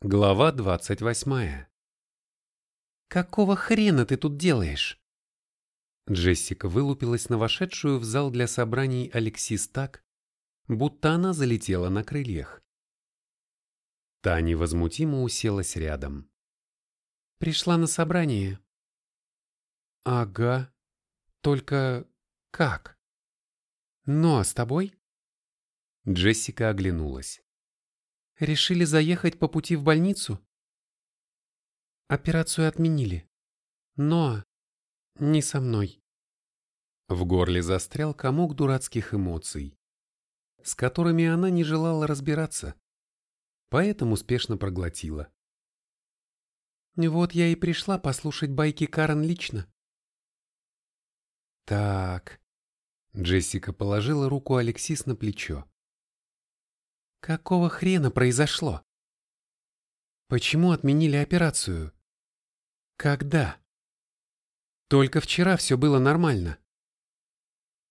Глава двадцать восьмая. «Какого хрена ты тут делаешь?» Джессика вылупилась на вошедшую в зал для собраний Алексис так, будто она залетела на крыльях. Та невозмутимо уселась рядом. «Пришла на собрание». «Ага. Только как?» «Но с тобой?» Джессика оглянулась. Решили заехать по пути в больницу? Операцию отменили. Но не со мной. В горле застрял комок дурацких эмоций, с которыми она не желала разбираться, поэтому спешно проглотила. Вот я и пришла послушать байки Карен лично. Так. Джессика положила руку Алексис на плечо. Какого хрена произошло? Почему отменили операцию? Когда? Только вчера все было нормально.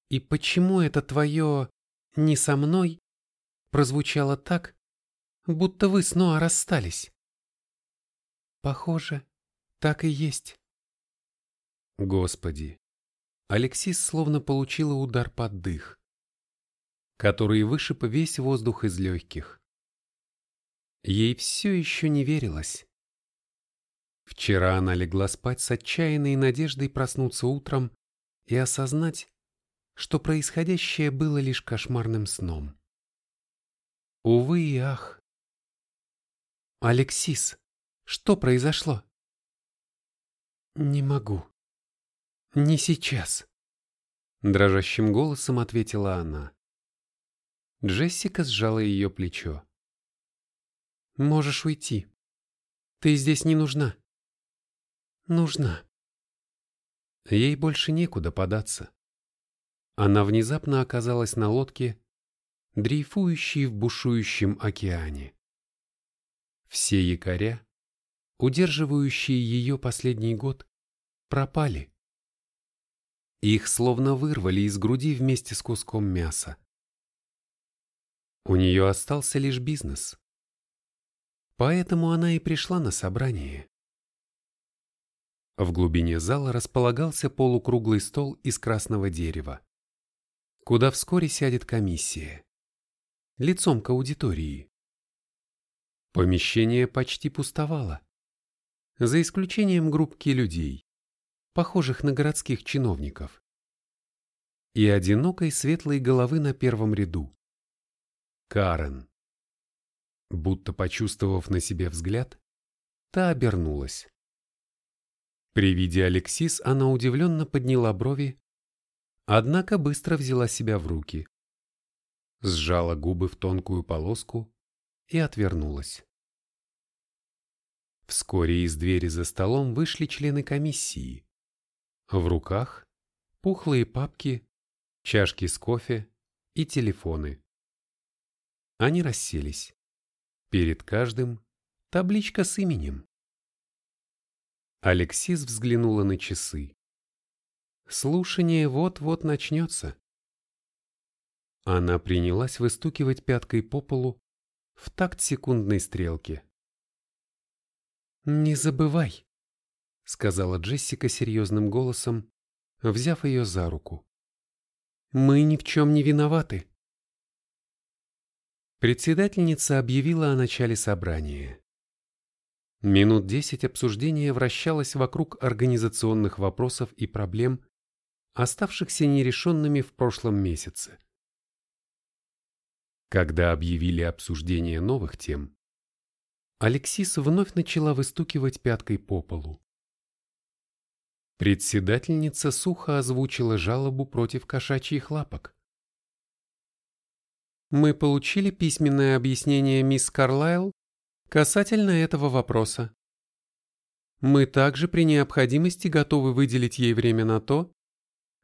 И почему это твое «не со мной» прозвучало так, будто вы снова расстались? Похоже, так и есть. Господи, Алексис словно получила удар под дых который вышиб весь воздух из легких. Ей все еще не верилось. Вчера она легла спать с отчаянной надеждой проснуться утром и осознать, что происходящее было лишь кошмарным сном. Увы и ах. «Алексис, что произошло?» «Не могу. Не сейчас», — дрожащим голосом ответила она. Джессика сжала ее плечо. «Можешь уйти. Ты здесь не нужна». «Нужна». Ей больше некуда податься. Она внезапно оказалась на лодке, дрейфующей в бушующем океане. Все якоря, удерживающие ее последний год, пропали. Их словно вырвали из груди вместе с куском мяса. У нее остался лишь бизнес. Поэтому она и пришла на собрание. В глубине зала располагался полукруглый стол из красного дерева, куда вскоре сядет комиссия, лицом к аудитории. Помещение почти пустовало, за исключением группки людей, похожих на городских чиновников, и одинокой светлой головы на первом ряду. Карен. Будто почувствовав на себе взгляд, та обернулась. При виде Алексис она удивленно подняла брови, однако быстро взяла себя в руки, сжала губы в тонкую полоску и отвернулась. Вскоре из двери за столом вышли члены комиссии. В руках пухлые папки, чашки с кофе и телефоны. Они расселись. Перед каждым табличка с именем. Алексис взглянула на часы. Слушание вот-вот начнется. Она принялась выстукивать пяткой по полу в такт секундной стрелки. «Не забывай», — сказала Джессика серьезным голосом, взяв ее за руку. «Мы ни в чем не виноваты. Председательница объявила о начале собрания. Минут десять обсуждения вращалось вокруг организационных вопросов и проблем, оставшихся нерешенными в прошлом месяце. Когда объявили обсуждение новых тем, Алексис вновь начала выстукивать пяткой по полу. Председательница сухо озвучила жалобу против кошачьих лапок. Мы получили письменное объяснение мисс Карлайл касательно этого вопроса. Мы также при необходимости готовы выделить ей время на то,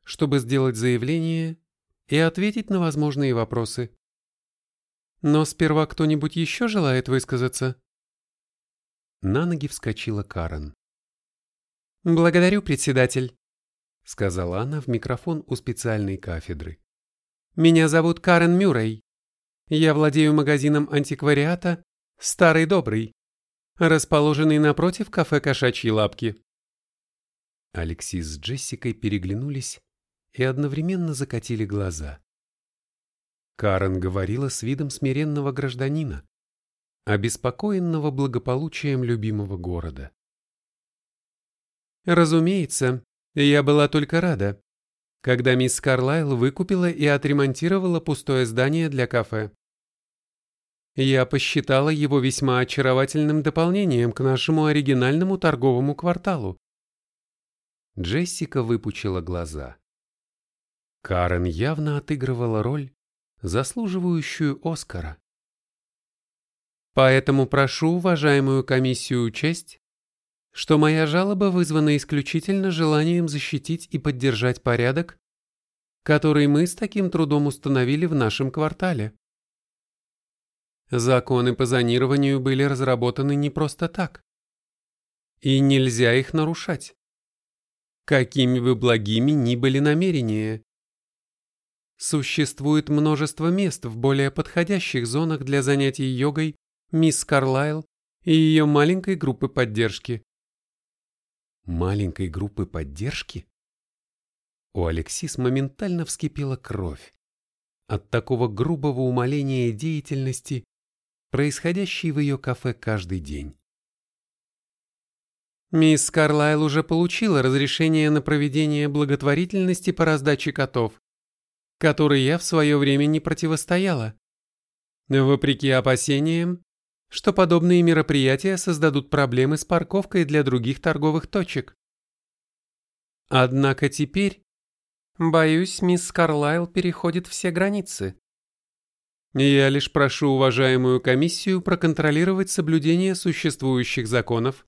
чтобы сделать заявление и ответить на возможные вопросы. Но сперва кто-нибудь еще желает высказаться? На ноги вскочила Карен. «Благодарю, председатель», — сказала она в микрофон у специальной кафедры. «Меня зовут Карен Мюррей. Я владею магазином антиквариата «Старый добрый». расположенный напротив кафе «Кошачьи лапки». Алексис с Джессикой переглянулись и одновременно закатили глаза. Карен говорила с видом смиренного гражданина, обеспокоенного благополучием любимого города. Разумеется, я была только рада, когда мисс Карлайл выкупила и отремонтировала пустое здание для кафе. Я посчитала его весьма очаровательным дополнением к нашему оригинальному торговому кварталу. Джессика выпучила глаза. Карен явно отыгрывала роль, заслуживающую Оскара. Поэтому прошу уважаемую комиссию учесть, что моя жалоба вызвана исключительно желанием защитить и поддержать порядок, который мы с таким трудом установили в нашем квартале. Законы по зонированию были разработаны не просто так. И нельзя их нарушать. Какими бы благими ни были намерения. Существует множество мест в более подходящих зонах для занятий йогой мисс Карлайл и ее маленькой группы поддержки. Маленькой группы поддержки? У Алексис моментально вскипела кровь от такого грубого умаления деятельности происходящий в ее кафе каждый день. Мисс Карлайл уже получила разрешение на проведение благотворительности по раздаче котов, которой я в свое время не противостояла. Вопреки опасениям, что подобные мероприятия создадут проблемы с парковкой для других торговых точек. Однако теперь, боюсь, мисс Карлайл переходит все границы. Я лишь прошу уважаемую комиссию проконтролировать соблюдение существующих законов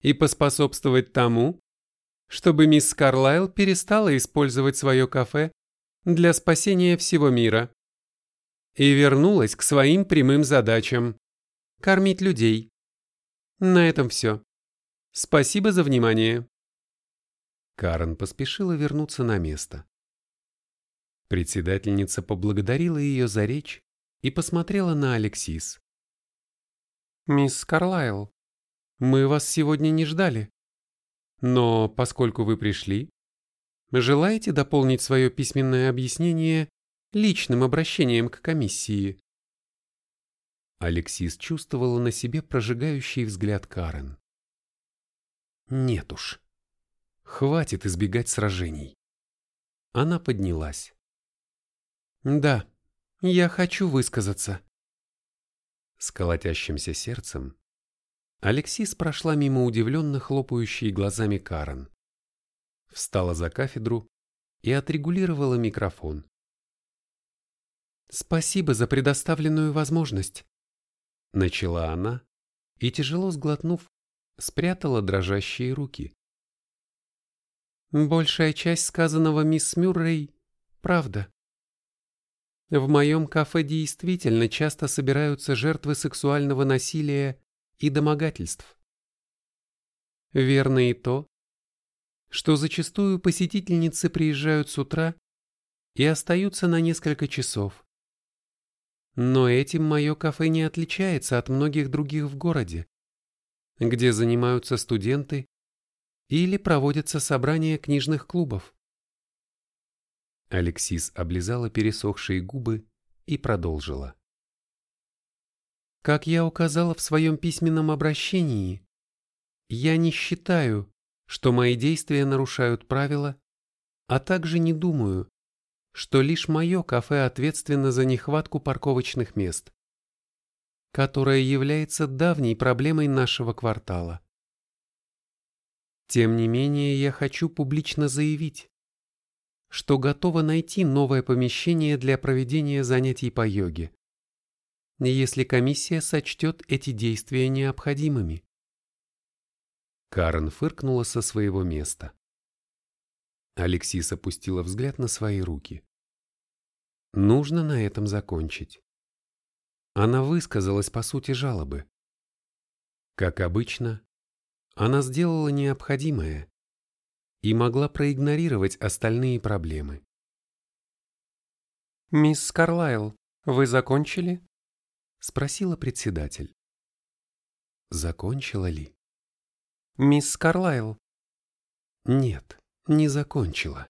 и поспособствовать тому, чтобы мисс Карлайл перестала использовать свое кафе для спасения всего мира и вернулась к своим прямым задачам – кормить людей. На этом все. Спасибо за внимание. Карен поспешила вернуться на место. Председательница поблагодарила ее за речь и посмотрела на Алексис. «Мисс Карлайл, мы вас сегодня не ждали. Но поскольку вы пришли, желаете дополнить свое письменное объяснение личным обращением к комиссии?» Алексис чувствовала на себе прожигающий взгляд Карен. «Нет уж. Хватит избегать сражений». Она поднялась. «Да, я хочу высказаться. С колотящимся сердцем Алексис прошла мимо удивленно хлопающей глазами Карен. Встала за кафедру и отрегулировала микрофон. «Спасибо за предоставленную возможность», — начала она и, тяжело сглотнув, спрятала дрожащие руки. «Большая часть сказанного мисс Мюррей — правда. В моем кафе действительно часто собираются жертвы сексуального насилия и домогательств. Верно и то, что зачастую посетительницы приезжают с утра и остаются на несколько часов. Но этим мое кафе не отличается от многих других в городе, где занимаются студенты или проводятся собрания книжных клубов. Алексис облизала пересохшие губы и продолжила. Как я указала в своем письменном обращении, я не считаю, что мои действия нарушают правила, а также не думаю, что лишь мое кафе ответственно за нехватку парковочных мест, которая является давней проблемой нашего квартала. Тем не менее, я хочу публично заявить, что готова найти новое помещение для проведения занятий по йоге, если комиссия сочтет эти действия необходимыми. Карен фыркнула со своего места. Алексис опустила взгляд на свои руки. Нужно на этом закончить. Она высказалась по сути жалобы. Как обычно, она сделала необходимое, и могла проигнорировать остальные проблемы. «Мисс Карлайл, вы закончили?» — спросила председатель. Закончила ли? Мисс Карлайл. Нет, не закончила.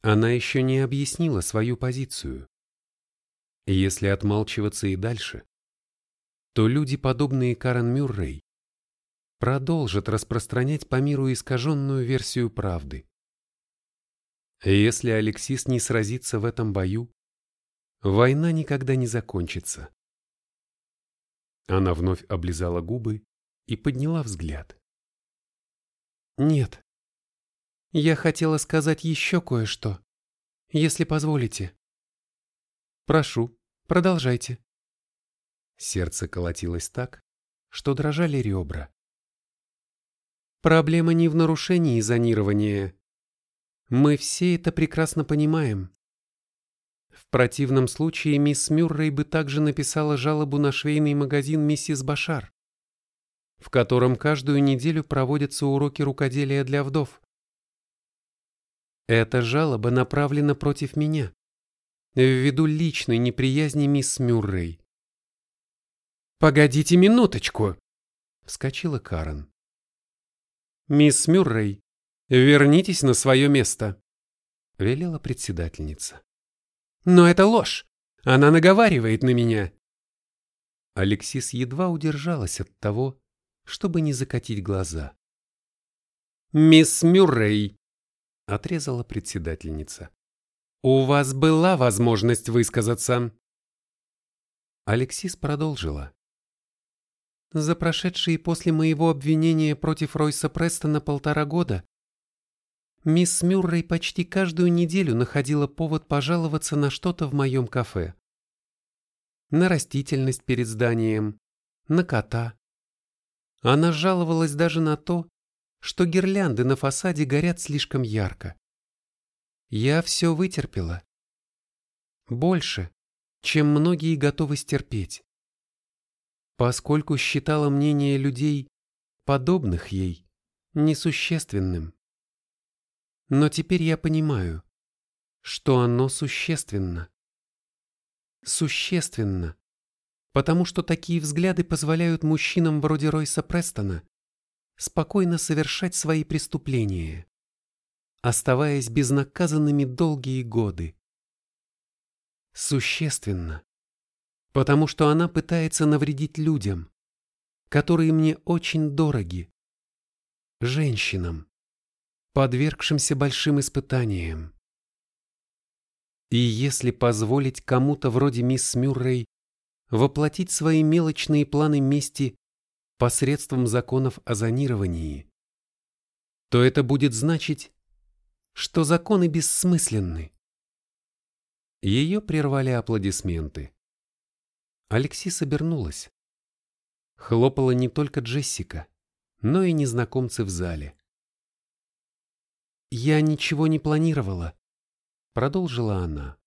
Она еще не объяснила свою позицию. Если отмалчиваться и дальше, то люди, подобные Карен Мюррей, продолжат распространять по миру искаженную версию правды. Если Алексис не сразится в этом бою, война никогда не закончится. Она вновь облизала губы и подняла взгляд. Нет. Я хотела сказать еще кое-что, если позволите. Прошу, продолжайте. Сердце колотилось так, что дрожали ребра. Проблема не в нарушении зонирования. Мы все это прекрасно понимаем. В противном случае мисс Мюррей бы также написала жалобу на швейный магазин миссис Башар в котором каждую неделю проводятся уроки рукоделия для вдов. Эта жалоба направлена против меня, ввиду личной неприязни мисс Мюррей. «Погодите минуточку!» — вскочила Карен. «Мисс Мюррей, вернитесь на свое место!» — велела председательница. «Но это ложь! Она наговаривает на меня!» Алексис едва удержалась от того, чтобы не закатить глаза. «Мисс Мюррей!» — отрезала председательница. «У вас была возможность высказаться!» Алексис продолжила. «За прошедшие после моего обвинения против Ройса Престона полтора года мисс Мюррей почти каждую неделю находила повод пожаловаться на что-то в моем кафе. На растительность перед зданием, на кота, она жаловалась даже на то, что гирлянды на фасаде горят слишком ярко. Я все вытерпела. Больше, чем многие готовы стерпеть. Поскольку считала мнение людей, подобных ей, несущественным. Но теперь я понимаю, что оно существенно. Существенно потому что такие взгляды позволяют мужчинам вроде Ройса Престона спокойно совершать свои преступления, оставаясь безнаказанными долгие годы. Существенно, потому что она пытается навредить людям, которые мне очень дороги, женщинам, подвергшимся большим испытаниям. И если позволить кому-то вроде мисс Мюррей воплотить свои мелочные планы мести посредством законов о зонировании, то это будет значить, что законы бессмысленны. Ее прервали аплодисменты. Алексис обернулась. Хлопала не только Джессика, но и незнакомцы в зале. «Я ничего не планировала», — продолжила она.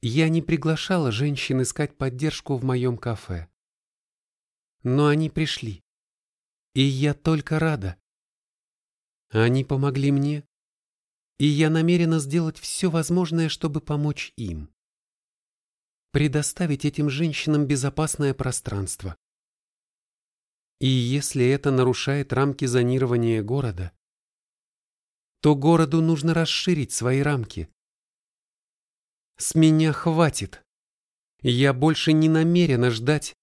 Я не приглашала женщин искать поддержку в моем кафе. Но они пришли. И я только рада. Они помогли мне, и я намерена сделать все возможное, чтобы помочь им. Предоставить этим женщинам безопасное пространство. И если это нарушает рамки зонирования города, то городу нужно расширить свои рамки, с меня хватит. Я больше не намерена ждать,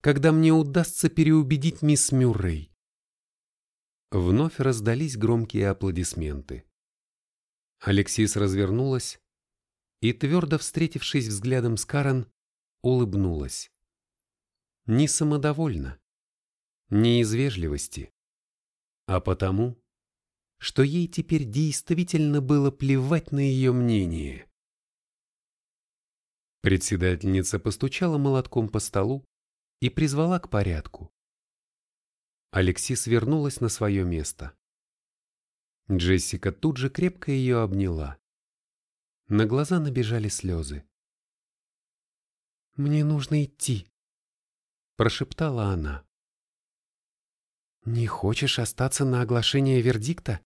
когда мне удастся переубедить мисс Мюррей. Вновь раздались громкие аплодисменты. Алексис развернулась и, твердо встретившись взглядом с Карен, улыбнулась. Не самодовольно, не из вежливости, а потому, что ей теперь действительно было плевать на ее мнение. Председательница постучала молотком по столу и призвала к порядку. Алексис вернулась на свое место. Джессика тут же крепко ее обняла. На глаза набежали слезы. «Мне нужно идти», — прошептала она. «Не хочешь остаться на оглашение вердикта?»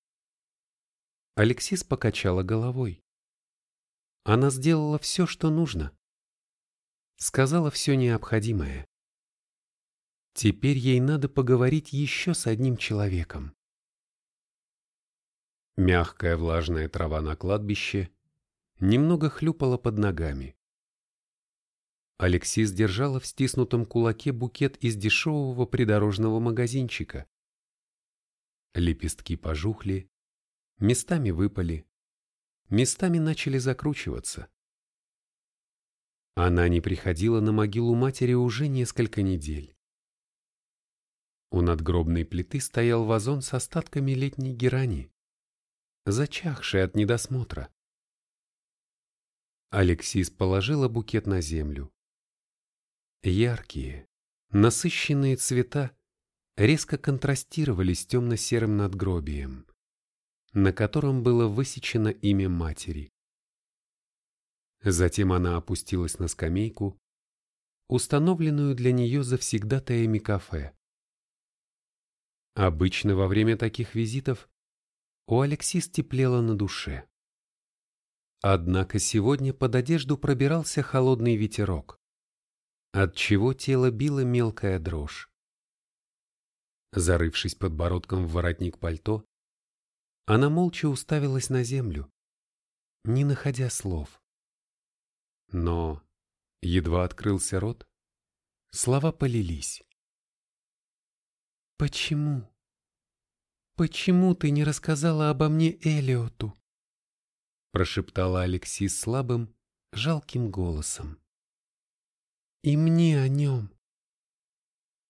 Алексис покачала головой. Она сделала все, что нужно сказала все необходимое. Теперь ей надо поговорить еще с одним человеком. Мягкая влажная трава на кладбище немного хлюпала под ногами. Алексис держала в стиснутом кулаке букет из дешевого придорожного магазинчика. Лепестки пожухли, местами выпали, местами начали закручиваться. Она не приходила на могилу матери уже несколько недель. У надгробной плиты стоял вазон с остатками летней герани, зачахший от недосмотра. Алексис положила букет на землю. Яркие, насыщенные цвета резко контрастировали с темно-серым надгробием, на котором было высечено имя матери. Затем она опустилась на скамейку, установленную для нее завсегдатаями кафе. Обычно во время таких визитов у Алексис теплело на душе. Однако сегодня под одежду пробирался холодный ветерок, от чего тело било мелкая дрожь. Зарывшись подбородком в воротник пальто, она молча уставилась на землю, не находя слов. Но, едва открылся рот, слова полились. «Почему? Почему ты не рассказала обо мне Элиоту?» Прошептала Алексис слабым, жалким голосом. «И мне о нем.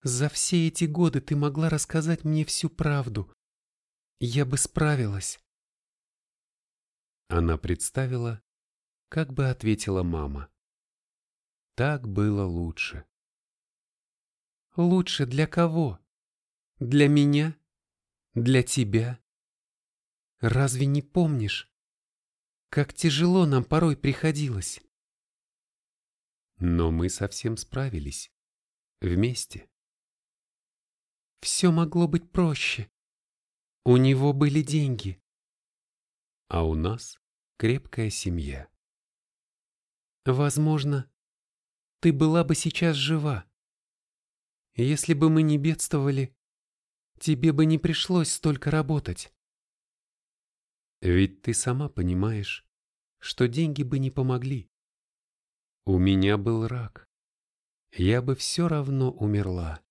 За все эти годы ты могла рассказать мне всю правду. Я бы справилась». Она представила, как бы ответила мама. Так было лучше. Лучше для кого? Для меня? Для тебя? Разве не помнишь, как тяжело нам порой приходилось? Но мы совсем справились. Вместе. Все могло быть проще. У него были деньги. А у нас крепкая семья. Возможно, ты была бы сейчас жива. Если бы мы не бедствовали, тебе бы не пришлось столько работать. Ведь ты сама понимаешь, что деньги бы не помогли. У меня был рак. Я бы все равно умерла.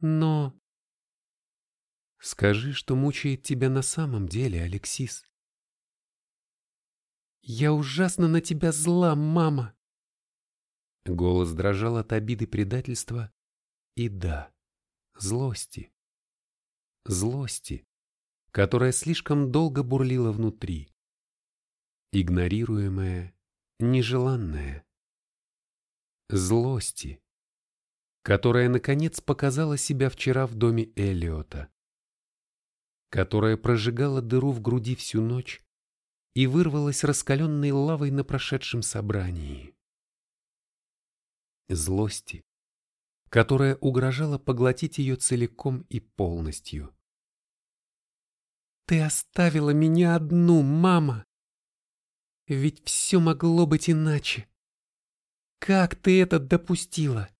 Но... Скажи, что мучает тебя на самом деле, Алексис. «Я ужасно на тебя зла, мама!» Голос дрожал от обиды предательства и да, злости. Злости, которая слишком долго бурлила внутри. Игнорируемая, нежеланная. Злости, которая наконец показала себя вчера в доме Элиота, которая прожигала дыру в груди всю ночь и вырвалась раскаленной лавой на прошедшем собрании. Злости, которая угрожала поглотить ее целиком и полностью. «Ты оставила меня одну, мама! Ведь все могло быть иначе! Как ты это допустила?»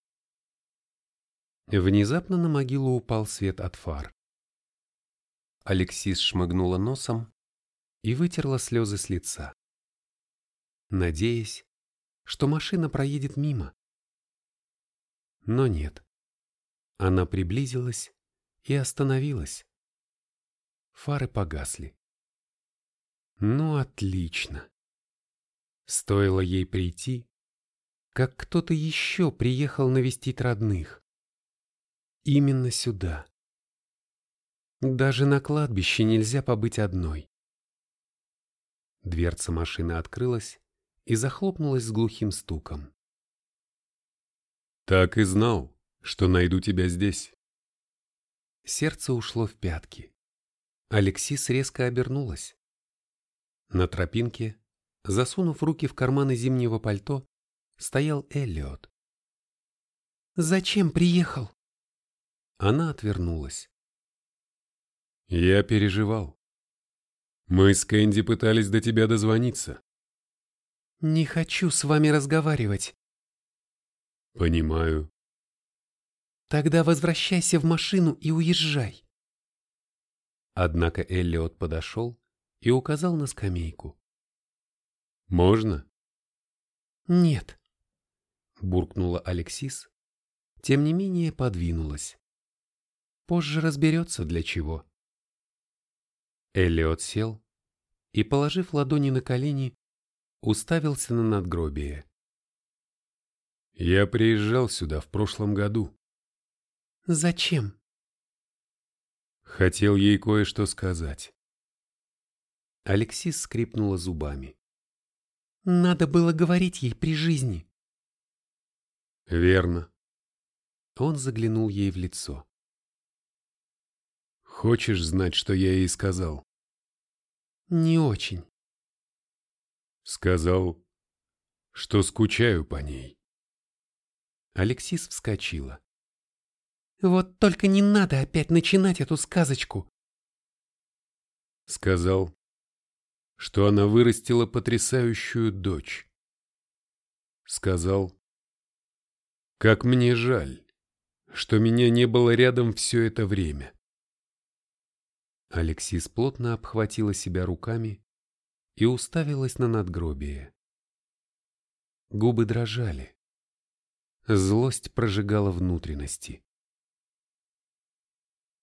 Внезапно на могилу упал свет от фар. Алексис шмыгнула носом и вытерла слезы с лица, надеясь, что машина проедет мимо. Но нет. Она приблизилась и остановилась. Фары погасли. Ну, отлично. Стоило ей прийти, как кто-то еще приехал навестить родных. Именно сюда. Даже на кладбище нельзя побыть одной. Дверца машины открылась и захлопнулась с глухим стуком. «Так и знал, что найду тебя здесь». Сердце ушло в пятки. Алексис резко обернулась. На тропинке, засунув руки в карманы зимнего пальто, стоял Эллиот. «Зачем приехал?» Она отвернулась. «Я переживал. Мы с Кэнди пытались до тебя дозвониться. Не хочу с вами разговаривать. Понимаю. Тогда возвращайся в машину и уезжай. Однако Эллиот подошел и указал на скамейку. «Можно?» «Нет», — буркнула Алексис, тем не менее подвинулась. Позже разберется, для чего. Эллиот сел и, положив ладони на колени, уставился на надгробие. «Я приезжал сюда в прошлом году». «Зачем?» Хотел ей кое-что сказать. Алексис скрипнула зубами. «Надо было говорить ей при жизни». «Верно». Он заглянул ей в лицо. Хочешь знать, что я ей сказал? Не очень. Сказал, что скучаю по ней. Алексис вскочила. Вот только не надо опять начинать эту сказочку. Сказал, что она вырастила потрясающую дочь. Сказал, как мне жаль, что меня не было рядом все это время. Алексис плотно обхватила себя руками и уставилась на надгробие. Губы дрожали. Злость прожигала внутренности.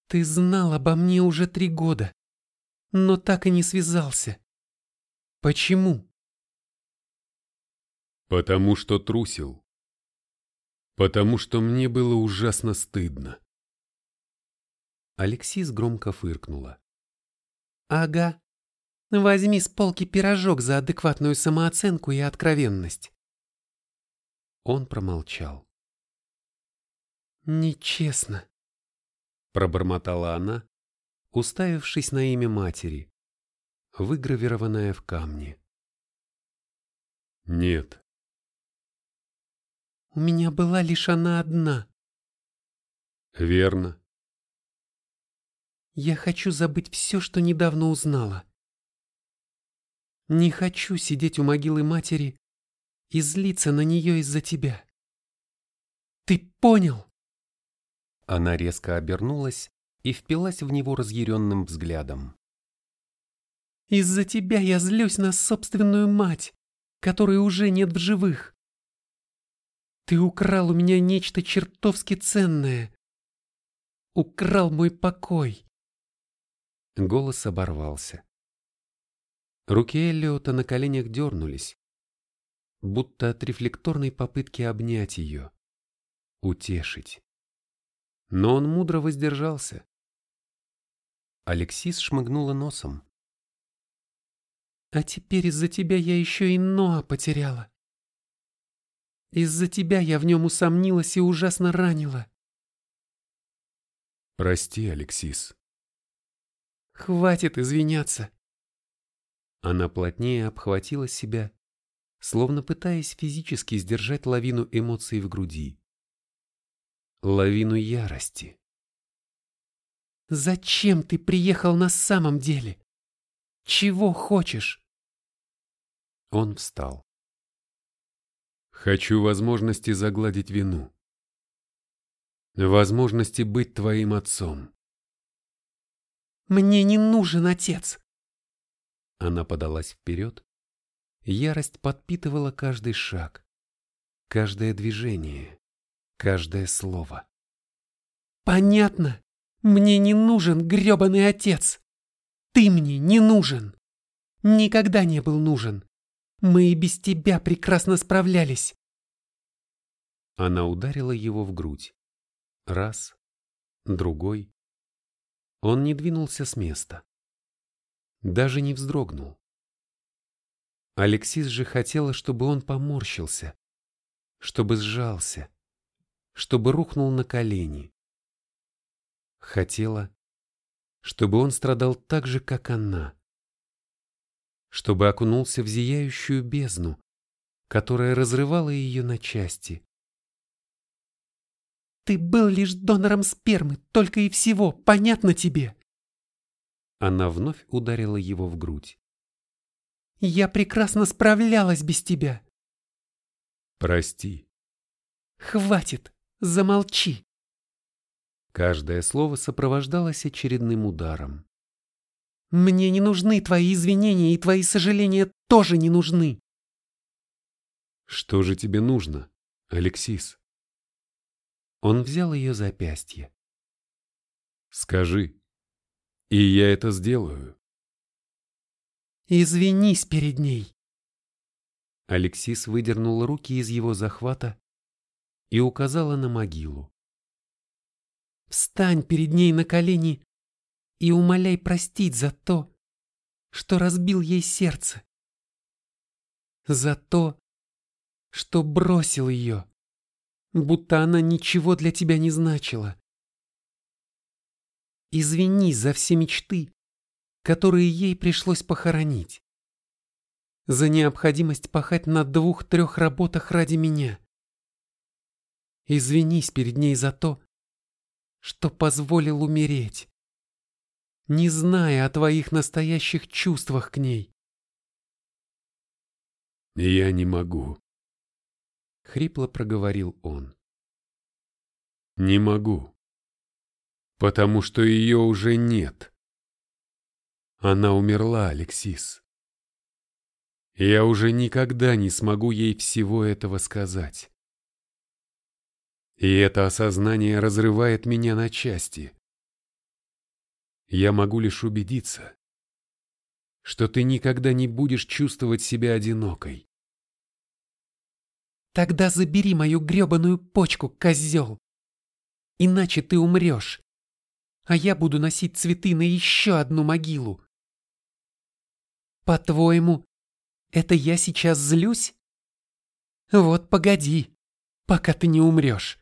«Ты знал обо мне уже три года, но так и не связался. Почему?» «Потому что трусил. Потому что мне было ужасно стыдно. Алексис громко фыркнула. «Ага. Возьми с полки пирожок за адекватную самооценку и откровенность». Он промолчал. «Нечестно», — пробормотала она, уставившись на имя матери, выгравированное в камне. «Нет». «У меня была лишь она одна». «Верно. Я хочу забыть все, что недавно узнала. Не хочу сидеть у могилы матери и злиться на нее из-за тебя. Ты понял? Она резко обернулась и впилась в него разъяренным взглядом. Из-за тебя я злюсь на собственную мать, которой уже нет в живых. Ты украл у меня нечто чертовски ценное. Украл мой покой. Голос оборвался. Руки Эллиота на коленях дернулись, будто от рефлекторной попытки обнять ее, утешить. Но он мудро воздержался. Алексис шмыгнула носом. «А теперь из-за тебя я еще и Ноа потеряла. Из-за тебя я в нем усомнилась и ужасно ранила». «Прости, Алексис», Хватит извиняться. Она плотнее обхватила себя, словно пытаясь физически сдержать лавину эмоций в груди. Лавину ярости. Зачем ты приехал на самом деле? Чего хочешь? Он встал. Хочу возможности загладить вину. Возможности быть твоим отцом. Мне не нужен отец!» Она подалась вперед. Ярость подпитывала каждый шаг, каждое движение, каждое слово. «Понятно! Мне не нужен грёбаный отец! Ты мне не нужен! Никогда не был нужен! Мы и без тебя прекрасно справлялись!» Она ударила его в грудь. Раз, другой, он не двинулся с места. Даже не вздрогнул. Алексис же хотела, чтобы он поморщился, чтобы сжался, чтобы рухнул на колени. Хотела, чтобы он страдал так же, как она, чтобы окунулся в зияющую бездну, которая разрывала ее на части, ты был лишь донором спермы, только и всего, понятно тебе?» Она вновь ударила его в грудь. «Я прекрасно справлялась без тебя!» «Прости!» «Хватит! Замолчи!» Каждое слово сопровождалось очередным ударом. «Мне не нужны твои извинения, и твои сожаления тоже не нужны!» «Что же тебе нужно, Алексис?» Он взял ее запястье. «Скажи, и я это сделаю». «Извинись перед ней!» Алексис выдернул руки из его захвата и указала на могилу. Встань перед ней на колени и умоляй простить за то, что разбил ей сердце. За то, что бросил ее, будто она ничего для тебя не значила. Извинись за все мечты, которые ей пришлось похоронить. За необходимость пахать на двух-трех работах ради меня. Извинись перед ней за то, что позволил умереть, не зная о твоих настоящих чувствах к ней. «Я не могу», — хрипло проговорил он. «Не могу, потому что ее уже нет. Она умерла, Алексис. Я уже никогда не смогу ей всего этого сказать. И это осознание разрывает меня на части. Я могу лишь убедиться, что ты никогда не будешь чувствовать себя одинокой. Тогда забери мою гребаную почку, козел. Иначе ты умрешь, а я буду носить цветы на еще одну могилу. По-твоему, это я сейчас злюсь? Вот погоди, пока ты не умрешь.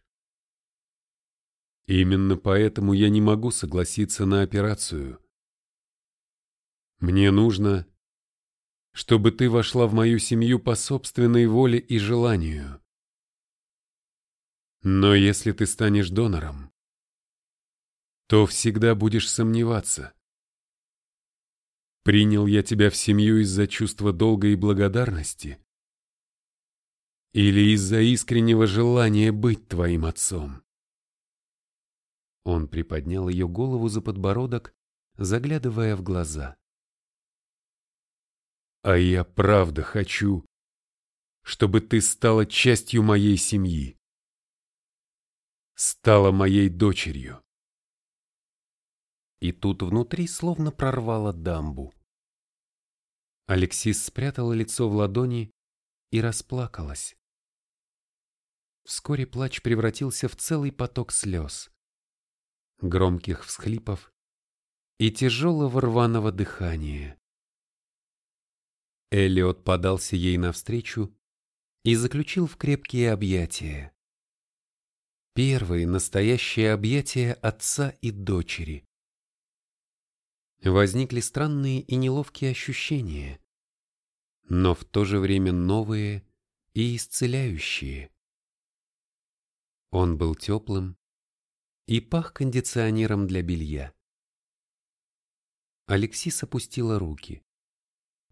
Именно поэтому я не могу согласиться на операцию. Мне нужно, чтобы ты вошла в мою семью по собственной воле и желанию. Но если ты станешь донором, то всегда будешь сомневаться. Принял я тебя в семью из-за чувства долга и благодарности? Или из-за искреннего желания быть твоим отцом? Он приподнял ее голову за подбородок, заглядывая в глаза. «А я правда хочу, чтобы ты стала частью моей семьи. Стала моей дочерью». И тут внутри словно прорвало дамбу. Алексис спрятала лицо в ладони и расплакалась. Вскоре плач превратился в целый поток слез громких всхлипов и тяжелого рваного дыхания. Эллиот подался ей навстречу и заключил в крепкие объятия. Первые настоящие объятия отца и дочери. Возникли странные и неловкие ощущения, но в то же время новые и исцеляющие. Он был теплым, и пах кондиционером для белья. Алексис опустила руки,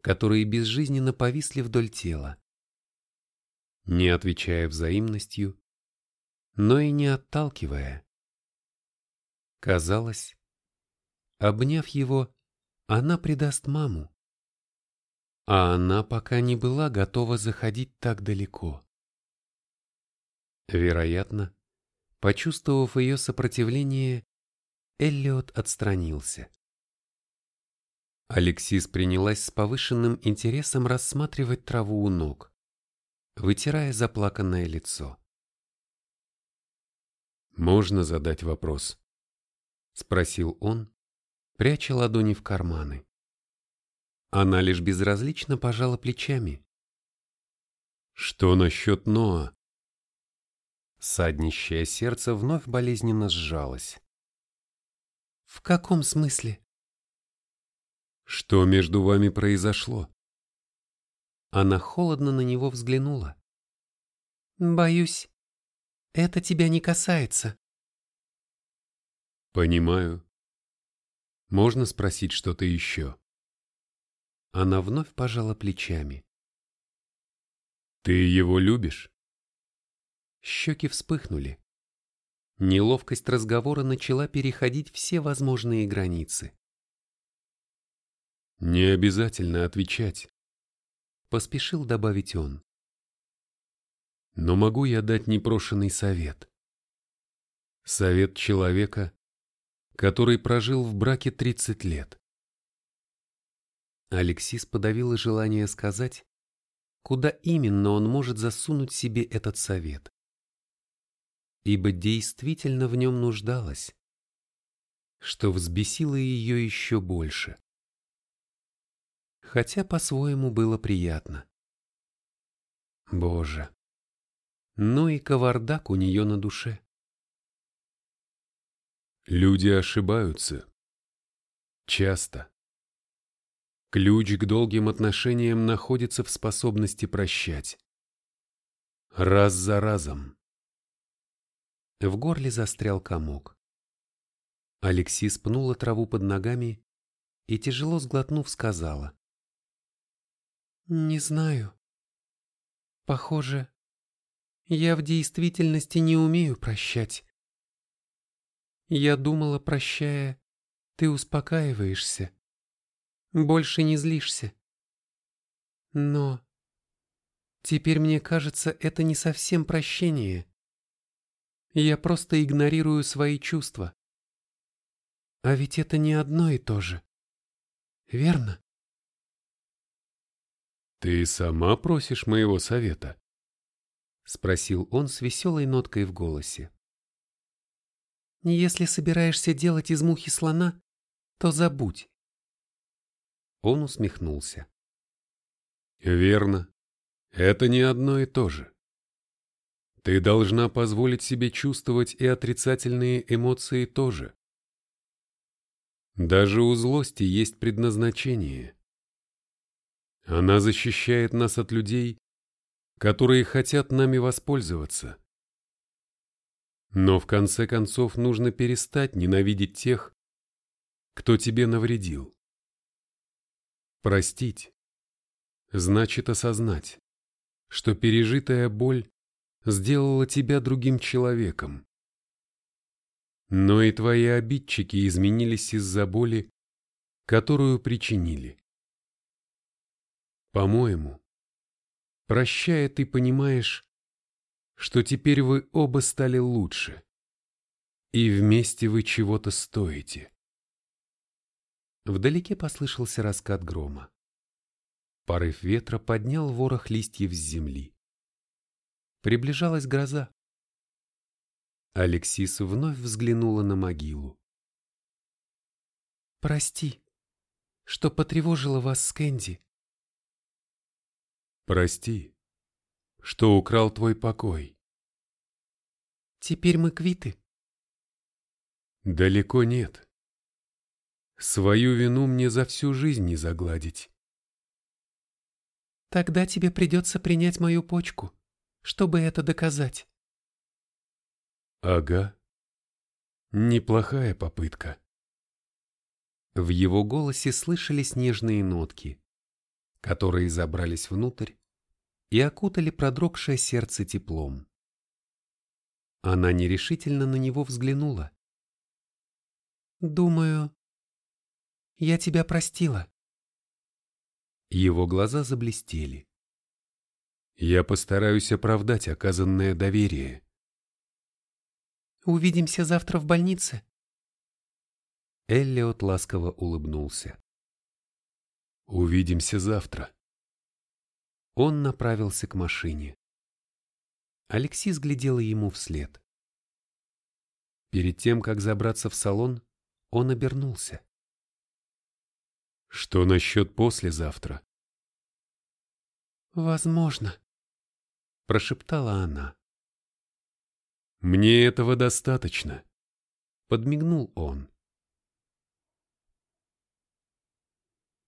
которые безжизненно повисли вдоль тела, не отвечая взаимностью, но и не отталкивая. Казалось, обняв его, она предаст маму, а она пока не была готова заходить так далеко. Вероятно, Почувствовав ее сопротивление, Эллиот отстранился. Алексис принялась с повышенным интересом рассматривать траву у ног, вытирая заплаканное лицо. «Можно задать вопрос?» — спросил он, пряча ладони в карманы. Она лишь безразлично пожала плечами. «Что насчет Ноа?» Саднищее сердце вновь болезненно сжалось. «В каком смысле?» «Что между вами произошло?» Она холодно на него взглянула. «Боюсь, это тебя не касается». «Понимаю. Можно спросить что-то еще?» Она вновь пожала плечами. «Ты его любишь?» Щеки вспыхнули. Неловкость разговора начала переходить все возможные границы. «Не обязательно отвечать», — поспешил добавить он. «Но могу я дать непрошенный совет? Совет человека, который прожил в браке 30 лет. Алексис подавила желание сказать, куда именно он может засунуть себе этот совет. Ибо действительно в нем нуждалась, что взбесило ее еще больше. Хотя по-своему было приятно. Боже, ну и кавардак у нее на душе. Люди ошибаются. Часто. Ключ к долгим отношениям находится в способности прощать. Раз за разом. В горле застрял комок. Алексис пнула траву под ногами и, тяжело сглотнув, сказала. «Не знаю. Похоже, я в действительности не умею прощать. Я думала, прощая, ты успокаиваешься, больше не злишься. Но теперь мне кажется, это не совсем прощение. Я просто игнорирую свои чувства. А ведь это не одно и то же. Верно? «Ты сама просишь моего совета?» — спросил он с веселой ноткой в голосе. Если собираешься делать из мухи слона, то забудь. Он усмехнулся. Верно. Это не одно и то же. Ты должна позволить себе чувствовать и отрицательные эмоции тоже. Даже у злости есть предназначение. Она защищает нас от людей, которые хотят нами воспользоваться. Но в конце концов нужно перестать ненавидеть тех, кто тебе навредил. Простить значит осознать, что пережитая боль сделала тебя другим человеком. Но и твои обидчики изменились из-за боли, которую причинили. По-моему, прощая, ты понимаешь, что теперь вы оба стали лучше, и вместе вы чего-то стоите. Вдалеке послышался раскат грома. Порыв ветра поднял ворох листьев с земли. Приближалась гроза. Алексис вновь взглянула на могилу. «Прости, что потревожила вас с Кэнди». «Прости, что украл твой покой. Теперь мы квиты. Далеко нет. Свою вину мне за всю жизнь не загладить. Тогда тебе придется принять мою почку, чтобы это доказать. Ага. Неплохая попытка. В его голосе слышались нежные нотки, которые забрались внутрь и окутали продрогшее сердце теплом. Она нерешительно на него взглянула. «Думаю, я тебя простила». Его глаза заблестели. «Я постараюсь оправдать оказанное доверие». «Увидимся завтра в больнице». Эллиот ласково улыбнулся. «Увидимся завтра». Он направился к машине. Алексис глядела ему вслед. Перед тем, как забраться в салон, он обернулся. «Что насчет послезавтра?» «Возможно», — прошептала она. «Мне этого достаточно», — подмигнул он.